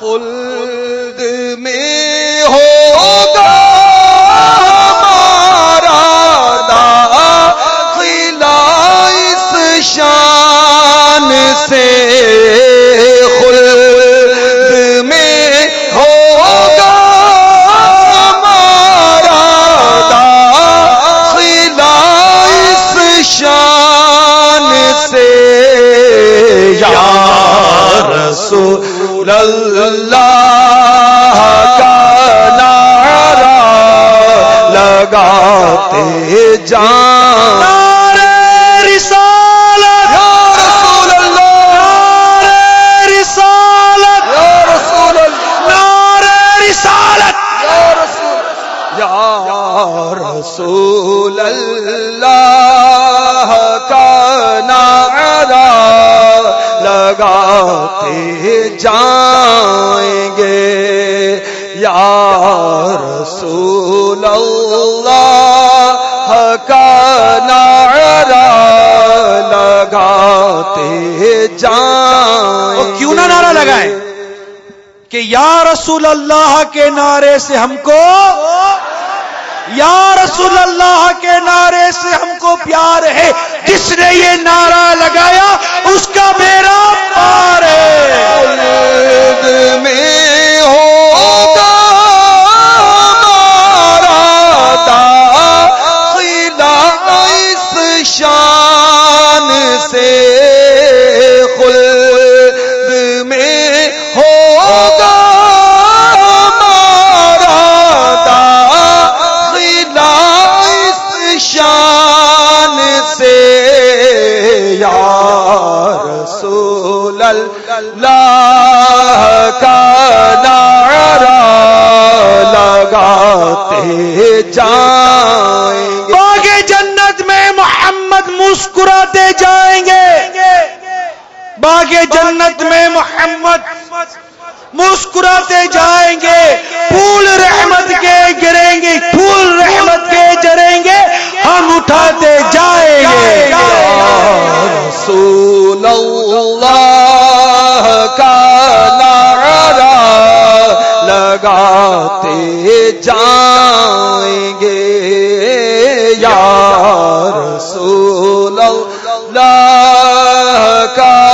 خلد میں اللہ کا نعرہ لگاتے جان۔ رسول اللہ۔ لگاتے جائیں گے۔ یا رسول اللہ کا نعرہ لگاتے جائیں کیوں نہ نعرہ لگائیں کہ یا رسول اللہ کے نعرے سے ہم کو یا رسول اللہ کے نعرے سے ہم کو پیار ہے۔ جس نے رسول اللہ کا نعرہ لگاتے جائیں گے باغ جنت میں محمد مسکراتے جائیں گے۔ باغ جنت میں محمد مسکراتے جائیں گے۔ پھول لگاتے جائیں گے یار سو لو لگا